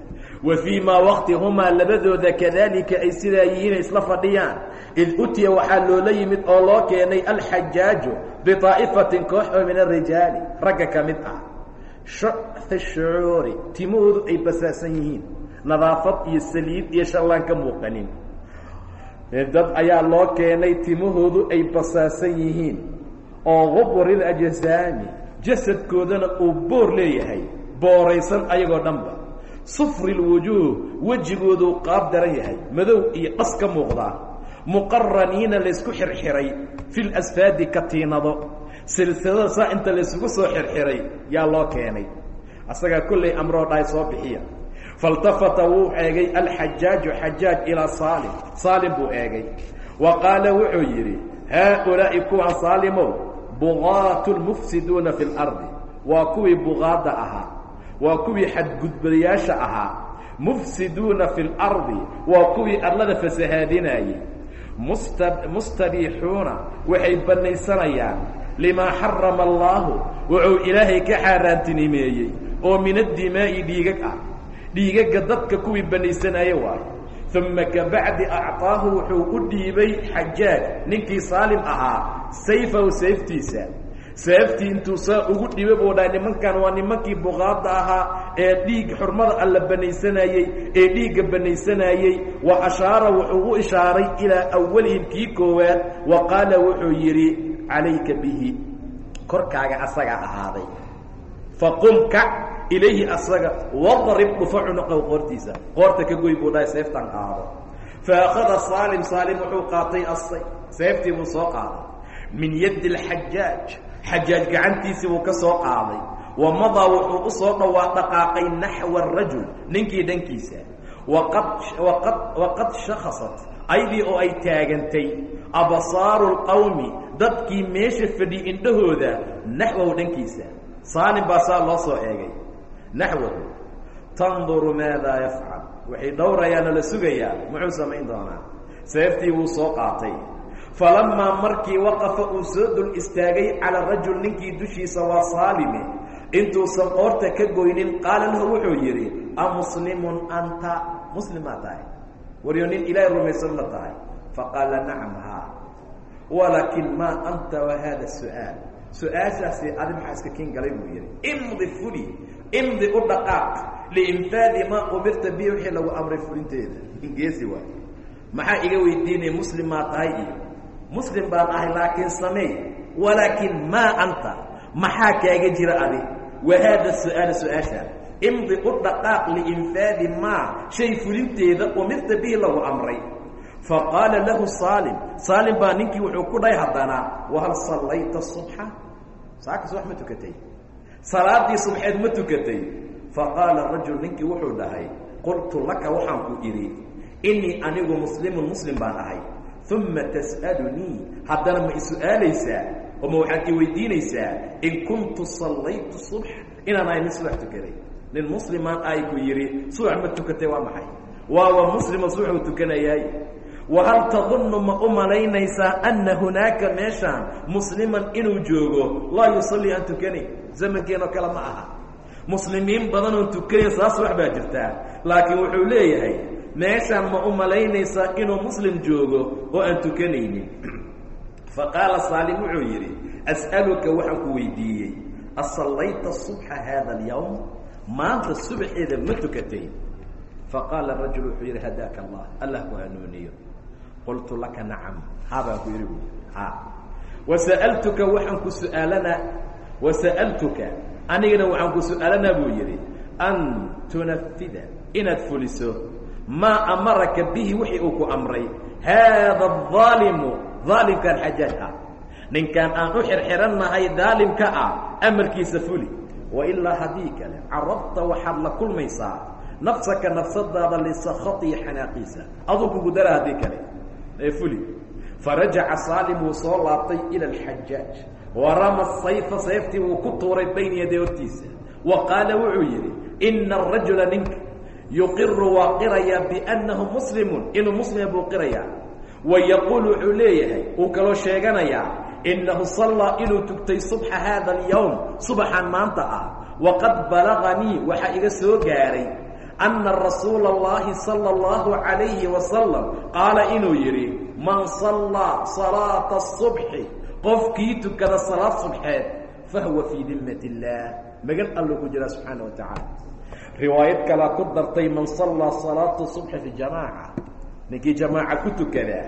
wa fii maa waqti humaa labadooda kadalika ay sidaa yihiin isla fadhiyaan. Id utiya waxaa loola yimid oo loo keenay alxajaaju biطaa'ifatin koox oo min arijaali ragga ka mid ah shucthi shucuuri timahoodu ay basaasan yihiin nadaafad iyo saliid iyo shallaan ka muuqanin dad ayaa loo keenay timahoodu ay basaasan yihiin oo gubril ajsaami jasadkoodana uu boor leeyahay booraysan ayagoo dhanba sufri lwujuuh wejigooduu qaab daran yahay madow iyo dhas ka muuqdaa muqaraniina laysku xirxiray fi lasfaadi katiinado silsilada saa inta laysugu soo xirxiray yaa loo keenay. Asagaa kollay amroo dhahay soo bixiya. Faltafata wuu eegay alxajaaju xajaaj ilaa saalim. Saalim buu eegay. Wa qaala wuxuu yidhi haaulaa'i kuwan saalimow bugaatu lmufsiduuna fi lardi waa kuwii bugaadda ahaa waa kuwii xadgudbayaasha ahaa. Mufsiduuna fi lardi waa kuwii arlada fasahaadinayey musta mustabiixuuna waxay bannaysanayaan limaa xarama allaahu. Wuxuu ilaahay ka xaaraantinimeeyey oo min addimaa'i dhiigag ah. Dhiigagga dadka kuwii bannaysanaaye waayo uma kabacdi acطaahu wuxuu u dhiibay xajaaj ninkii saalim ahaa sayfahu sayftiisa seeftii intuu saa ugu dhibay buu dhahay nimankan waa nimankii buqaadda ahaa ee dhiig xurmada alla banaysanayey ee dhiigga banaysanayey. Wa ashaara wuxuu u ishaaray ilaa awalihim kii koowaad. Wa qaala wuxuu yidhi calayka bihi korkaaga asagaa ahaaday. Faqum kac ilayhi asaga wadrib dhufa cunuqow qoortiisa. Qoorta ka goy buu dhahay seeftan qaado. Fa akhada saalim saalim wuxuu qaatay asay seeftii buu soo qaaday. Min yaddi alxajaaj xajaaj gacantiisii buu ka soo qaaday. Wa madaa wuxuu u soo dhaqaaqay naxwa arajul ninkii dhankiisa. Waqad shakhasat aydii oo ay taagantay. Absaaru lqawmi dadkii meesha fadhi indhahooda naxwahu dhankiisa. Saalim baa saa loo soo eegay. Naxwahu tanduru maadaa yafcal waxay dhowrayaano la sugayaa. Muxuu samayn doonaa? Seeftii wuu soo qaatay falamaa markii waqafa uu soo dul istaagay cala rajul ninkii dushiisa waa saalime. Intuusan qoorta ka goynin qaala lahu wuxuu yidhi amuslimun anta? Muslimaa tahay. Waryo nin ilaahay rumaysan ma tahay. Faqaala nacam haa walaakin maa anta wa su'aal. Su'aashaasi adi maxaa iska kin galay buu yidhi. Imdi fuli imdi u dhaqaaq liinfaadi maa umirta bi wixii lagu amray fulinteeda. Ingeesi waay. Maxaa iga weydiinaya muslim maa tahay iyo muslim baan ahay laakiin sameey walaakin maa anta? Maxaa kaaga jira adi wa haada su'aala su'aashaan imdi u dhaqaaq liinfaadi maa shay fulinteeda umirta bihi lagu amray. Faqaala lahu saalim saalim baa ninkii wuxuu ku dhahay haddana wahal sallayta subxa? Saaka subax ma tukatay. Salaadii subxeed ma tukatay. Faqaala rajul ninkii wuxuu dhahay qultu laka waxaan ku idhi innii anigu muslimun muslim baan ahay uma tas'alunii haddana ma isu-aalaysaa oo ma waxaad i weydiinaysaa in kuntu sallaytu subx inaan ahay nin subax tukaday nin muslimaan ay ku yidhi subax ma tukatay waa maxay? Waawa muslima subaxuu tukanayaay wahal tadunnu ma u malaynaysaa anna hunaaka meeshaan musliman inuu joogo? Laa yusallii aan tukanayn zamankeenoo kale ma aha. Muslimiin badanoon tukanayn saas wax baa jirtaa. Laakiin wuxuu leeyahay meeshaan ma u malaynaysaa inuu muslim joogo oo aan tukanaynin. Fa qaala saalim wuxuu yidhi as'aluka waxaan ku weydiiyey asallayta subxa haada alyawm? Maanta subaxeeda ma tukatay. Faqaala rajul wuxuu yidhi hadaaka allah allah ku hanuuniyo. Qultu laka nacam. Habaan ku yidhi ha wasa'altuka waxaan ku su'aalanaa. Wasa'altuka anigana waxaan ku su'aalanaa buu yidhi an tunafida inaad fuliso maa amaraka bihi wixii uu ku amray. Haada aalimu aalimkan xajaaj ah. Ninkan aan u xirxirannahay daalimka ah amarkiisa fuli. Wailaa haddii kale carabta waxaad la kulmaysaa. Nafsaka nafsadaada lisakhatii xanaaqiisa. Aduu kugu dara haddii kale. Fuli. Farajaca saalim soo laabtay ila alxajaaj wa rama sayfa sayftii wuu ku tuuray bayna yaday hortiisa. Wa qaala wuxuu yidhi ina arajula ninka yuqiru waa qirayaa biannahu muslimun inuu muslima buu qirayaa wa yaquulu wuxuu leeyahay uu kaloo sheeganayaa innahu sallaa inuu tugtay subxa haada alyowm subaxan maanta ah. Waqad balaganii waxaa iga soo gaaray anna rasuula allahi sala allahu calayhi wasalam qaala inuu yidhi man sallaa salaata subxi qofkii tukada salaad subxeed fahuwa fii dimmat illaah magan alluu ku jiraa subxaana wa tacaala riwaayad kalaa ku dartay man sallaa salaata subxi fi jamaaca. Ninkii jamaaca ku tukadaa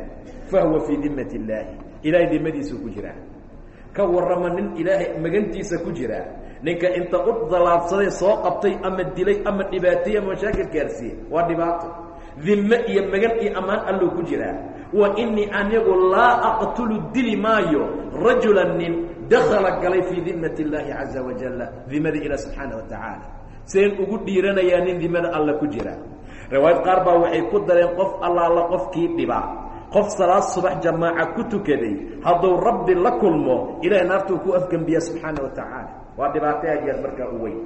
fahuwa fii dimat اllaahi ilahay dimadiisuu ku jiraa ka warrama nin ilaahay magantiisa ku jiraa ninka inta u dalaabsaday soo qabtay ama dilay ama dhibaateeye ama mashaakil gaarsiiye waa dhibaato. Dime iyo magan iyo ammaan alluu ku jiraa wa inii anigu laa aqtulu dili maayo rajula nin dakala galay fii dimat اllaahi caza wajala dimada ilah subxaana wa tacaala seen ugu dhiiranayaa nin dimada alla ku jira. Riwaayad qaar baa waxay ku dareen qof allaala qofkii dhibaa qof salaad subax jamaaca ku tukaday hadduu rabbi la kulmo ilahay naartuu ku afgembiya subxaana wa tacaala. Waa dhibaato aad yaad markaa u weyn.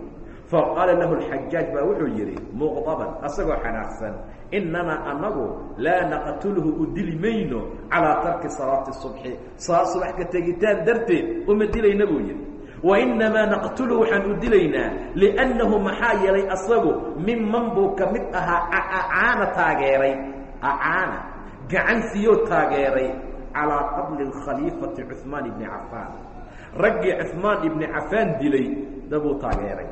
Faqaala lahu alxajaaj baa wuxuu yidhi muqdaban asagoo xanaaqsan inanaa anagu laa naqtulhu u dili mayno calaa tarki salaati subxi. Salaad subax ka tegitaan darteed uma dilayna buu yidhi wainamaa naqtulu waxaan u dilaynaa liannahu maxaa yeelay asagu minman buu ka mid ahaa acaana taageeray acaana gacan siiyoo taageeray calaa qabli khaliifati cuثmaan ibni cafaan raggii cuثmaan ibni cafaan dilay dabuu taageeray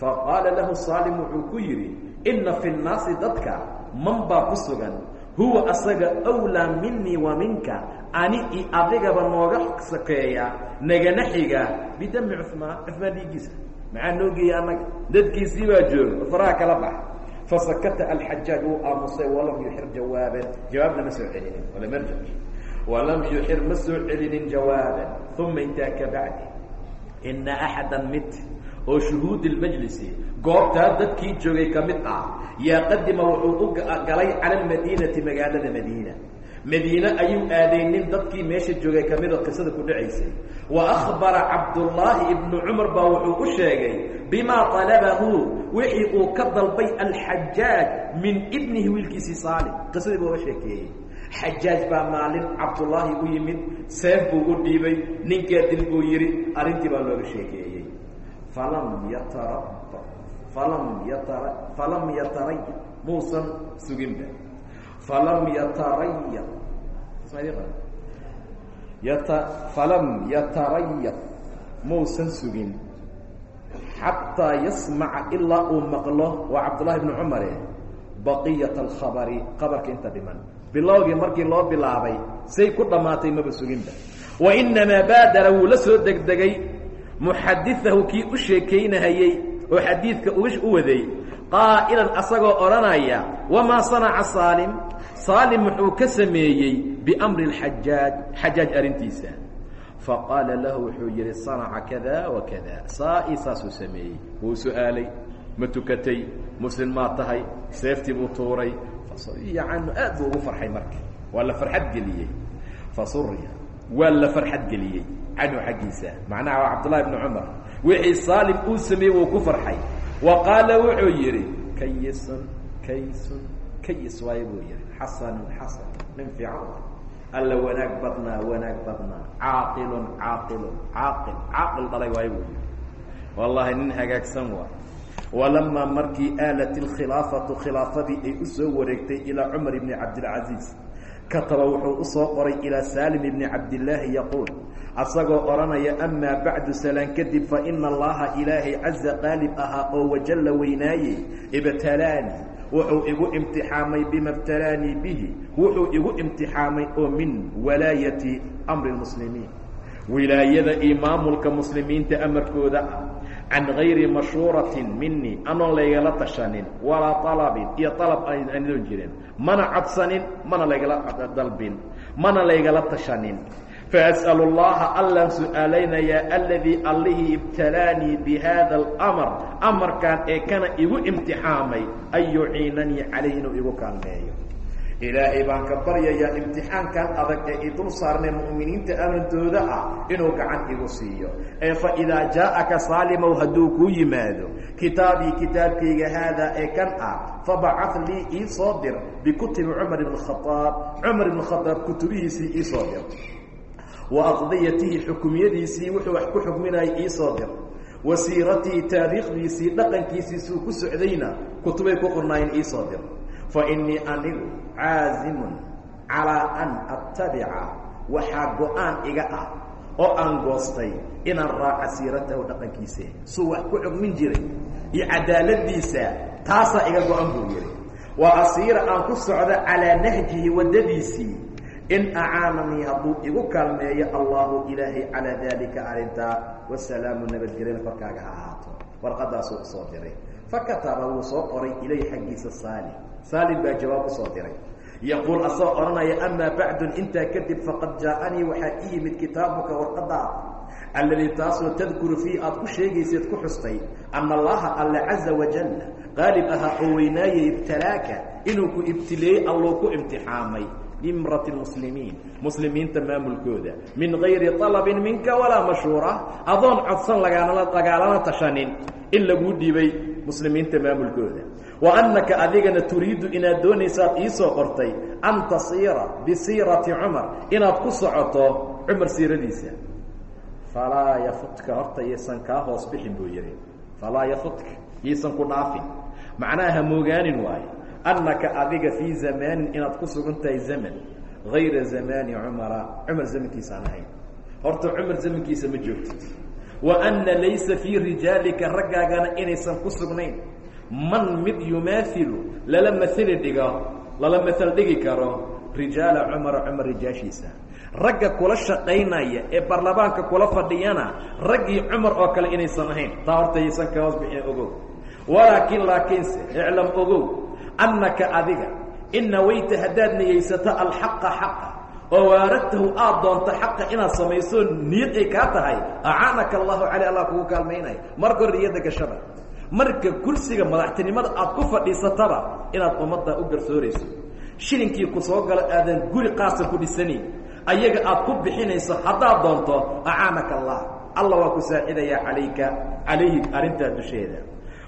faqaala lahu saalim wuxuu ku yidhi inna fi nnaasi dadka man baa ku sugan huwa asaga wlaa minii wa minka. Ani i adigaba nooga sakeeya nagana xiga bidami cuثmaan cuثmaan dhiiggiisa. Maxaa noo geeya annaga? Dadkiisii baa jooga faraha kala bax fasakata alxajaaj wuu aamusay walam yuxir jawaaban. Jawaabna ma soo celinin walamarja walam yuxir ma soo celinin jawaaban. Uma intaa ka bacdi. Ina axada mid oo shuhuudi اlmajlisi goobtaa dadkii joogay ka mid ah yaa qadima wuxuu u galay cala almadiinati magaalada madiina. Madiine ayuu aaday nin dadkii meesha joogay ka mid oo qisada ku dhacaysay. Wa akhbara cabdullaahi ibnu cumar baa wuxuu u sheegay bimaa talabahu? Wixii uu ka dalbay alxajaaj min ibnihi wiilkiisii saalim qisadii buu uga sheekeeyey. Xajaaj baa maalin cabdullaahi u yimid seef buu u dhiibay ninkaa dil buu yidhi arrintii baa looga sheekeeyey falam yataraba falam yatara falam yataraya muusan suginba falam yataraya yata falam yatarayad muusan sugin. Xataa yasmaca ilaa uu maqlo waa cabdullahi bni cumare baqiyat alkhabari qabarka inta dhiman. Bilowgii markii loo bilaabay say ku dhammaatay maba suginba wa inamaa baadara wuu la soo muxadiahu kii u sheekaynahayey oo xadiidka u waday qaa'ilan asagoo odhanaya wamaa sanaca saalim? Saalim wuxuu ka sameeyey biamri اlxajaaj xajaaj arrintiisa. Faqaala lahu wuxuu yihi sanaca kada wa kada saa-i saasuu sameeyey. Wuu su'aalay ma tukatay? Muslim maa tahay? Seeftii buu tuuray? Yacanu aad buu ugu farxay marka. Waa la canhu xaggiisa macnaha waa cabdullahi bni cumar wixii saalim uu sameeyey wuu ku farxay wa qaala wuxuu yidhi kayisun kaysun kayis waayo buu yihi xasanun xasan nin fiican alla wanaag badnaa wanaag badnaa caaqilun caaqilun caaqil caaqil dhalay waayo buu yihi wallahi nin hagaagsan waay walamaa markii aalat ilkhilaafatu khilaafadii ay u soo wareegtay ilaa cumar ibni cabdilcaziiz kataba wuxuu u soo qoray ilaa saalim ibni cabdillaahi yaquul asagoo odhanaya amaa bacdu salaan kadib fa ina allaha ilaahay caza qaalib ahaa oo wajalla weynaaye ibtalaani wuxuu igu imtixaamay bima btalaanii bihi wuxuu igu imtixaamay oo min walaayati amri lmuslimiin. Wilaayada iyo maamulka muslimiinta amarkooda ah can gayri mashhuuratin minii anoon laygala tashanin walaa alabin iyo alab aandoon jirin mana codsanin mana laygala dalbin mana laygala tashanin faas'alu اllaha allaan su'aalaynayaa aladii allihii ibtalaanii bihada اlamr amarkan ee kana igu imtixaamay an yuciinanii calayh inuu igu kaalmeeyo ilaahay baan ka baryayaa imtixaankan adag ee idul saarnay mu'miniinta amantooda ah inuu gacan igu siiyo ee fa idaa jaa'aka saalimow hadduu kuu yimaado kitaabii kitaabkayga haadaa ee kan ah fabacad lii ii soo dir bikutubi cumar ibn khaaab cumar ibn khadaab kutubihiisii ii soo dir wa aqdiyatihi xukumyadiisii wuxuu wax ku xukminayay ii soo dir. Wa siiratihi taariikhdiisii dhaqankiisiisuu ku socdayna kutubay ku qornaayeen ii soo dir. Fa innii anigu caazimun calaa an attabica waxaa go'aan iga ah oo aan goostay inaan raaca siiratahu dhaqankiisa. Suu wax ku xugmin jiray iyo cadaaladiisa taasaa iga go-an buu yihi waa asiira aan ku socdo calaa nahjihi waddadiisii in acaananii hadduu igu kaalmeeyo allahu ilaahay calaa daalika arrintaa wasalaamu nabadgelyana korkaaga ha ahaato warqadaasuu u soo diray fakataba wuu soo qoray ilayh xaggiisa saalim saalim baa jawaab u soo diray yaquul asagoo odhanaya amaa bacdun intaa kadib faqad jaaanii waxaa ii yimid kitaabuka warqadaada alladii taasoo tadkuru fiihi aad ku sheegayseed ku xustay ana allaha alle caza wajal qaalib ahaa oo weynaayay ibtalaaka inuu ku ibtileeyey alluu ku imtixaamay bimrati muslimiin muslimiinta maamulkooda. Min gayri alabin minka walaa mashhuura adoon codsan lagaalana tashanin. In laguu dhiibay muslimiinta maamulkooda. Wa annaka adigana turiidu inaad doonaysaad iisoo qortay an tasiira bisiirati cumar. Inaad ku socoto cumar siiradiisa. Falaa yafutka horta yaysan kaa hoos bixin buu yihi falaa yafutka yaysan ku dhaafin. Macnaha hamoogaanin waayo annaka adiga fii zamaanin inaad ku sugan tahay zaman gayra zamaani cumara cumar zamankiisaan ahayn horta cumar zamankiisa ma joogtid wa anna laysa fii rijaalika raggaagana inaysan ku sugnayn man mid yumaailu lala maali dhigo lala maal dhigi karo rijaala cumara cumar rijaashiisa ragga kula shaqaynaya ee baarlamaanka kula fadhiyana raggii cumar oo kale inaysan ahayn taa horta yaysan ka hoos bixin ogow walaakin laakiinse iclam ogow annaka adiga. In nawayta haddaad niyeysato alxaqa xaqa oo waaragtahu aad doonto xaqa inaad samayso niyad ay kaa tahay. Acaanaka allahu caley allah kugu kaalmaynaya marka hor niyadda gashada marka kursiga madaxtinimada aad ku fadhiisataba inaad ummadda u garsoorayso. Shilinkii ku soo galo aadan guri qaasa ku dhisanayn ayaga aad ku bixinayso haddaad doonto acaanaka allah alla waa ku saacidayaa calayka calayhi arrintaa dusheeda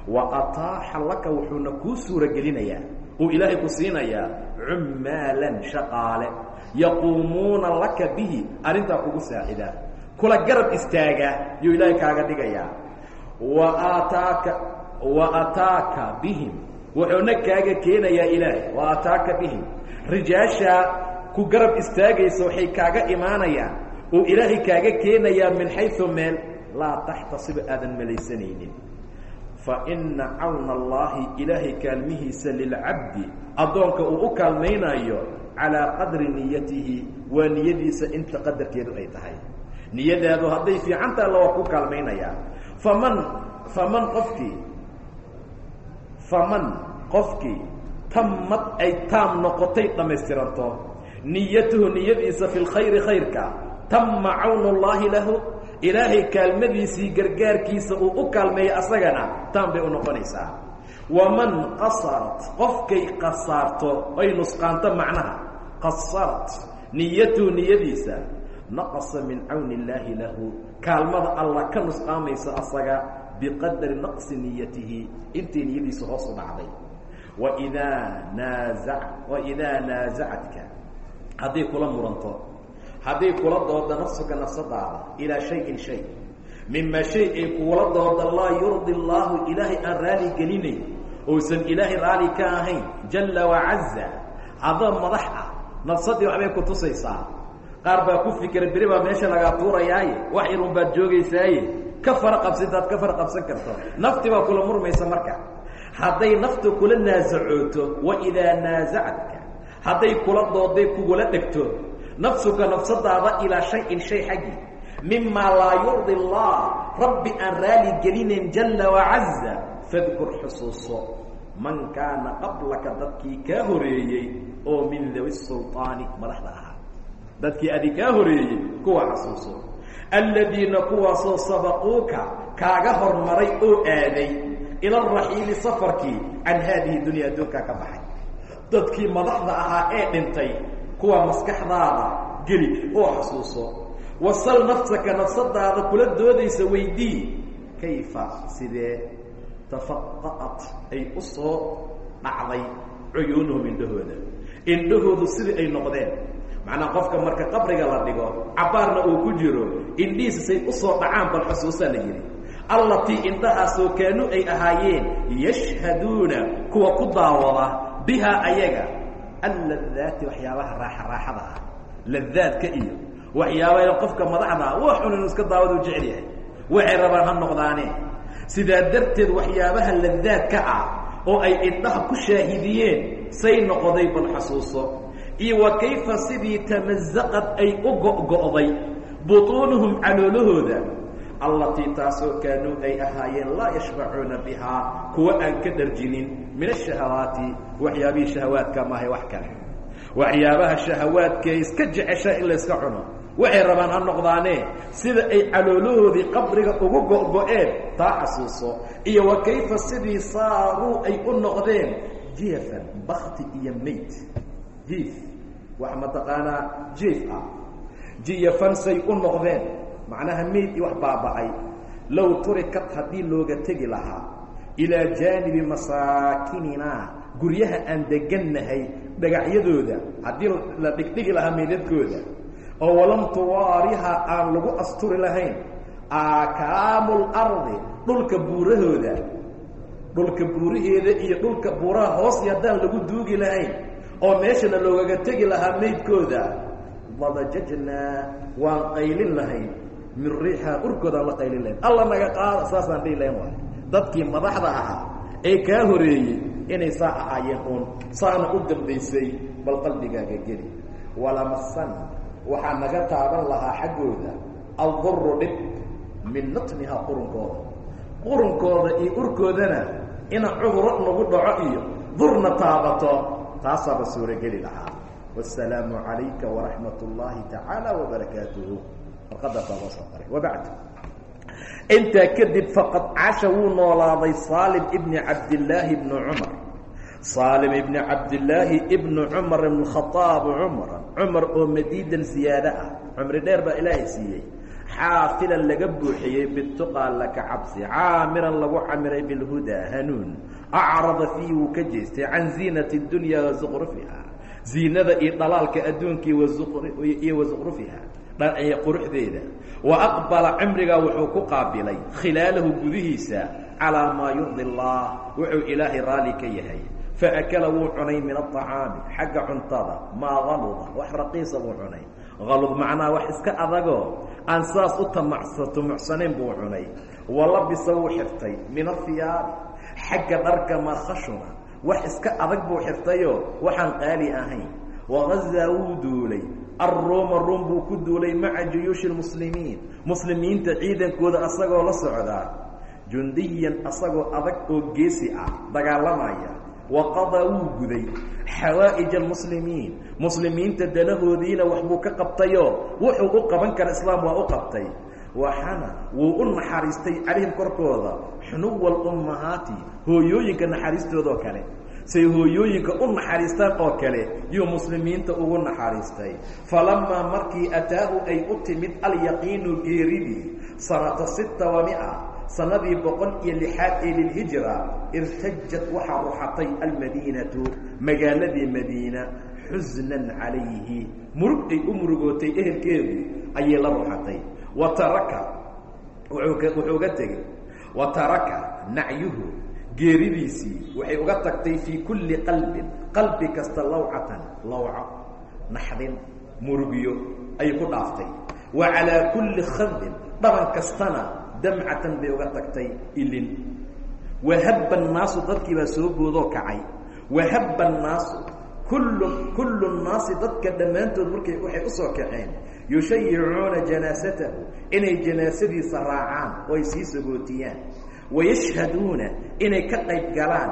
wa ataaxa laka wuxuuna kuu suuragelinayaa uu ilaahay ku siinayaa cummaalan shaqaale. Yaquumuuna laka bihi arrintaa kugu saacidaa. Kula garab istaaga yuu ilaahay kaaga dhigayaa. Wa aataaka wa ataaka bihim. Wuxuuna kaaga keenayaa ilaahay. Wa ataaka bihim. Rijaashaa ku garab istaagaysa waxay kaaga imaanayaan. Uu ilaahay kaaga keenayaa min xayu meel. Laa taxtasiba aadan malaysanaynin faina cawna allahi ilaahay kaalmihiisa lilcabdi addoonka uu u kaalmaynayo calaa qadri niyatihi waa niyadiisa inta qadarkeedu ay tahay. Niyadaadu hadday fiican tahay alla waa ku kaalmaynayaa faman faman qofkii faman qofkii tammad ay taam noqotay dhammaystiranto niyatuhu niyadiisa fi lkhayri khayrka tama cawnu llaahi ilaahay kaalmadiisii gargaarkiisa uu u kaalmeeya asagana taan bay u noqonaysaa. Waman qasarat qofkay qasaarto ay nusqaanto macnaha qasarat niyatuhu niyadiisa naqasa min cawni illaahi lahu kaalmada alla ka nusqaamaysa asaga biqadari naqsi niyatihi intay niyadiisa hoos u dhacday. Waidaa naaza waidaa naasacadka hadday kula muranto hadday kula dooda nafsuka nafsadaada ilaa shayin shay mima shay ay kugula dooda laa yurdi allaahu ilaahay aan raali gelinayn ousan ilaahay raali ka ahayn jalla wacaza adoo madax ah nafsadii waxbay ku tusaysaa. Qaar baa ku fikira beri baa meesha lagaa tuurayaaye wax yarun baad joogaysaaye ka fara qabsintaad ka fara qabsan karto. Nafti baa kula murmaysa marka. Hadday naftu kula naasacooto waidaa naasacadka hadday kula dooday kugula dhegto nafsuka nafsadaada ilaa shayin shay xaggii mimaa laa yurdi allah rabbi aan raali gelinayn jalla wacaza fadkur xusuuso. Man kaana qablaka dadkii kaa horeeyey oo min dawi sulطaani madaxda ahaa. Dadkii adi kaa horeeyey kuwa xasuuso aladiina kuwaasoo sabaquuka kaaga hormaray oo aaday ila araxiili safarkii can haadihi dunya adduunkaa ka baxay. Dadkii madaxda ahaa ee dhintay kuwa maskaxdaada geli oo xasuuso wasal nafsaka nafsadaada kula doodaysa weydii kayfa sidee tafaqa'at ay u soo dhacday cuyuunuhum indhahooda indhahoodu sidii ay noqdeen. Macnaa qofka marka qabriga la dhigo cabbaarna uu ku jiro indhihiisa say u soo dhacaan bal xusuusaa la yidhi. Allatii indhahaasoo kaanuu ay ahaayeen yashhaduuna kuwa ku daawada bihaa ayaga alladaati waxyaabaha raaxa raaxada ah ladaadka iyo waxyaabaha qofka madaxda ah wax un inuu iska daawadu jecel yahay waxay rabaan ha noqdaane sidaa darteed waxyaabaha ladaadka ah oo ay indhaha ku shaahidiyeen say noqoday bal xasuuso iyo wa kayfa sidii tamazaqad ay u go'go'day butuunuhum caloolahooda allatii taasoo kaanuu ay ahaayeen laa yashbacuuna bihaa. Kuwa aan ka dharjinin min ashahawaati waxyaabihii shahawaadka maahay wax kale. Waxyaabaha shahawaadkae iska jeceshaa in layska cuno waxay rabaan ha noqdaane sida ay caloolahoodii qabriga ugu go'go'een taa xasuuso iyo wa kayfa sidii saaruu ay u noqdeen jiefan bakti iyo mayd jiif wax mataqaanaa jiif ah. Jiyafansay u noqdeen macnaha mayd iyo wax baaba'ay. Low turikat haddii looga tegi lahaa ilaa jaanibi masaakininaa guryaha aan degannahay dhagacyadooda haddii la dhigdhigi lahaa meydadkooda oo walam tuwaariha aan lagu asturi lahayn aakaamu lardi dhulka buurahooda. Dhulka buuraheeda iyo dhulka buuraha hoosi haddaan lagu duugi lahayn oo meeshana loogaga tegi lahaa maydkooda ladajajnaa waan qaylin lahayn min riixaa urkoodaan la qaylin lahayn alla naga qaada saasaan dhihi lahayn waay. Dadkii madaxda ahaa ee kaa horeeyey inay saa ahaayeen uun saana u dambaysay bal qalbigaaga geli. Walamasan waxaa naga taaban lahaa xaggooda. Aldurru dhib min natnihaa qurunkooda qurunkooda iyo urkoodana ina cuduro nagu dhaco iyo durna taabato taasaaba suurogeli lahaa. Wasalaamu calayka waraxmat اllahi tacaala wabarakaatuhu warqadaasaa loo soo qoray wabacd intaa kadib faqad casha wuu noolaaday saalim ibni cabdillaahi bni cumar. Saalim ibni cabdillaahi ibni cumar ibn khaaab cumra cumar oo madiidan siyaado ah. Cumri dheer baa ilaahay siiyey. Xaafilan laga buuxiyey bituqaa laka cabsi. Caamiran lagu camiray bilhudaa hanuun. Acrada fiihi wuu ka jeestay can ziinati اdunya wa zuqrufiha. Ziinada zuqrufiha quruxdeeda. Wa aqbala cimrigaa wuxuu ku qaabilay khilaalahu gudihiisa calaa maa yurdi allah. Wuxuu ilaahay raalli ka yahay. Faakala wuu cunay min aطacaami xagga cuntada maa galuda wax raqiisa buu cunay. Galud macnaha wax iska adagoo aan saas u tamacsa tumucsanayn buu cunay. Walabisa wuu xirtay min ahiyaabi xagga dharka maa khashuna wax iska adag buu xirtayoo waxaan qaali ahayn. Wagazaa wuu duulay arruuma ruum buu ku duulay maca juyuushi lmuslimiin muslimiinta ciidankooda asagoo la socdaa jundiyan asagoo adag oo geesi ah dagaalamaya. Waqadaa wuu guday. Xawaa'ij almuslimiin. Muslimiinta danahoodiina waxbuu ka qabtayoo wuxuu u qaban kara islaam waa u qabtay. Waxana wuu u naxariistay calayhim korkooda xunuwa alummahaati hooyooyinka naxariistoodoo kale say hooyooyinka u naxariistaan oo kale yuu muslimiinta ugu naxariistay. Falamaa markii ataahu ay u timid alyaqiinu geeridii sanata sitta wa mia sanadii boqol iyo lixaad ee lilhijra irtajat waxaa ruxatay almadiinatu magaaladii madiina xusnan calayhi. Murug ay u murugootay ehelkeedu ayay la ruxatay wa taraka wuxuu uga tegey wa taraka nacyuhu geeridiisii waxay uga tagtay fii kulli qalbin qalbi kasta lawcatan lawco naxdin murugyo ayay ku dhaaftay. Wa calaa kulli khadin dhaban kastana damcatan bay uga tagtay ilin. Wahabba annaasu dadkii baa soo boodoo kacay. Wahabba annaasu kullu kullu nnaasi dadka dhammaantood markay waxay u soo kaceen yushayicuuna janaasatahu inay janaasadiisa raacaan oo ay sii sagootiyaan wayashhaduuna inay ka qayb galaan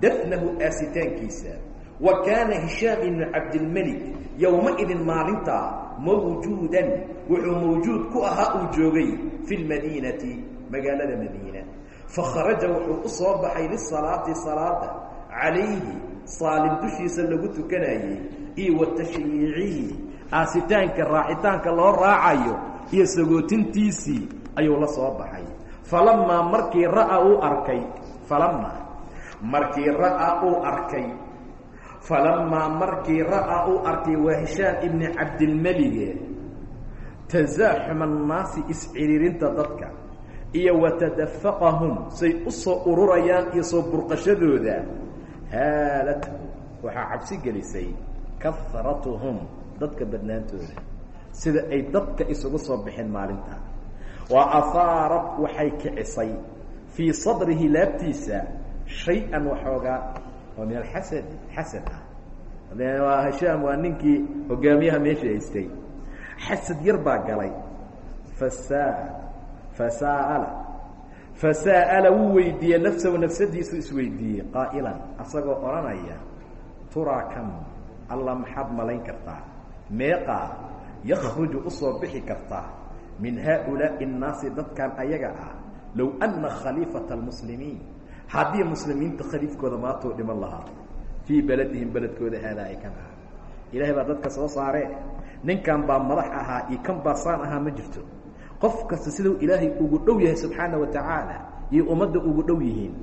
dafnahu aasitaankiisa wa kaana hishaam ibnu cabdilmelik yowma-idin maalintaa mawjuudan wuxuu mawjuud ku ahaa uu joogay fi lmadiinati magaalada madiina fakharaja wuxuu u soo baxay lisalaati salaada calayhi saalim dushiisa lagu tukanayey iyo wa aasitaanka raacitaanka loo raacayo iyo sagootintiisii ayuu la soo baxay falamaa markii ra'aa uu arkay. Falamaa markii ra'aa uu arkay. Falamaa markii ra'aa uu arkay waa hishaam ibni cabdilmelige tasaaxuma annaasi isciriirinta dadka. Iyo wa tadafaqahum say u soo ururayaan iyo soo burqashadooda. Haalathu waxaa cabsi gelisay. Kahratuhum dadka badnaantooda. Sida ay dadka isugu soo bixeen maalinta wa ahaarat waxay kicisay. Fii sadrihi laabtiisa shay-an waxoogaa oo min alxasad xasad ah. Hishaam waa ninkii hogaamiyaha meesha haystay. Xasad yar baa galay. Fasaa fasaa'ala fasaa'ala wuu weydiiyey nafsahu nafsadiisu isweydiiyey qaa'ilan asagoo odhanaya turaa min haaulaa'i annaasi dadkan ayaga ah low anna khaliifata almuslimiin. Haddii muslimiinta khaliifkooda maatoo dhiman lahaa fii beladihim beledkooda haadaa ay kan ahaa ilaahay baa dadka soo saaree ninkan baa madax ahaa iyo kan baa saan ahaa ma jirto. Qof kasta siduu ilaahay ugu dhow yahay subxaana wa tacaala iyo ummadda ugu dhow yihiin.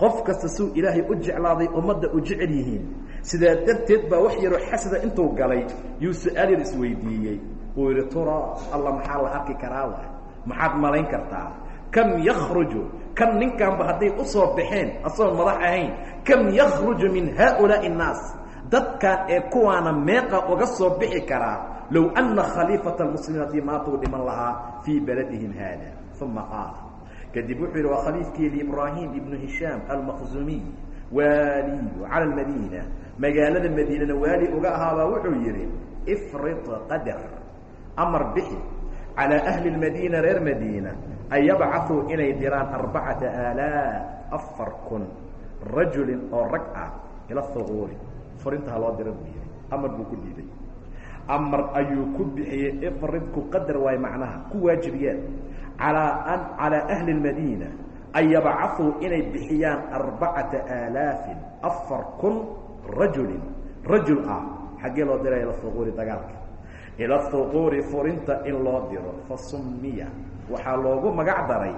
Qof kasta siduu ilaahay u jeclaaday ummadda u jecel yihiin. Sidaa darteed baa wax yaroo xasada intuu galay yuu su'aal yar isweydiiyey uu yidhi tura alla maxaa la arki karaa wa maxaad malayn kartaa? Kam yakhruju kan ninkanba hadday u soo baxeen asagoon madax ahayn kam yakhruju min haaulaa'i annaas dadkan ee kuwaana meeqa uga soo bixi karaa low anna khaliifata almuslimiin haddii maatuu dhiman lahaa fii beladihim haada. Uma qaala. Kadib wuxuu yidhi waa khaliifkeedii ibraahim ibnu hishaam almaqzumiy waaliyu cala almadiina. Magaalada madiinana waali uga ahaabaa wuxuu yidhi ifrid qadar amar bixi calaa ahli lmadiina reer madiina an yabcaثuu inay diraan arbacata aalaaf afar kun rajulin oo rag ah ila huquuri furinta ha loo dira buu yihi amar buu ku dhiibay amar ayuu ku bixiyey ifridku qadar waay macnaha ku waajibiyaan alaa an calaa ahli اlmadiina an yabcaثuu inay bixiyaan arbacata aalaafin afar kun rajulin rajul ah xaggee loo dira ila huquuri dagaalka ila huquuri furinta in loo diro fasummiya waxaa loogu magac daray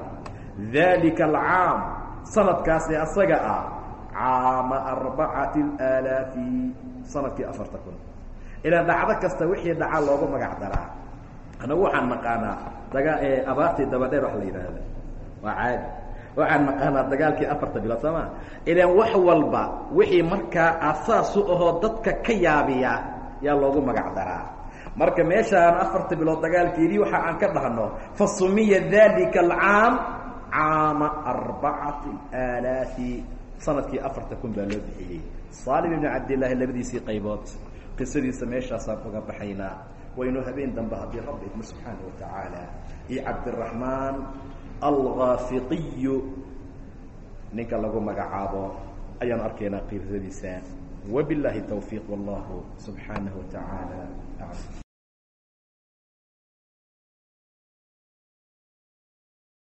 dalika alcaam sanadkaasi asaga ah caama arbacati alaalaafi. Sanadkii afarta kun. Kasta wixii dhaca loogu magac daraa. Anagu waxaan naqaanaa daga abaartii dabadheer wax la yidhaahda waa caadi. Waxaan naqaanaa dagaalkii afarta bilood sooma ilaan wax walba wixii markaa asaasu ahoo dadka ka yaabiya yaa loogu magac daraa marka meeshaan afarta bilood dagaalkeedii waxa aan ka dhahno fa dalika alcaam caama arbacati alaalaafi sannadkii afarta kun baa loo bixiyey. Saalim ibni cabdillaahi labadiisii qaybood. Qisadiisa meeshaasaan uga baxaynaa. Waynu habeen dambe haddii rabbi idmo subxaana wa tacaala. Iyo cabdiraxmaan alghaafiqiyu ninka lagu magacaabo ayaanu arkaynaa qisadiisa wabiاllahi towfiiq wallahu subxaanaه wa tacaala. aclam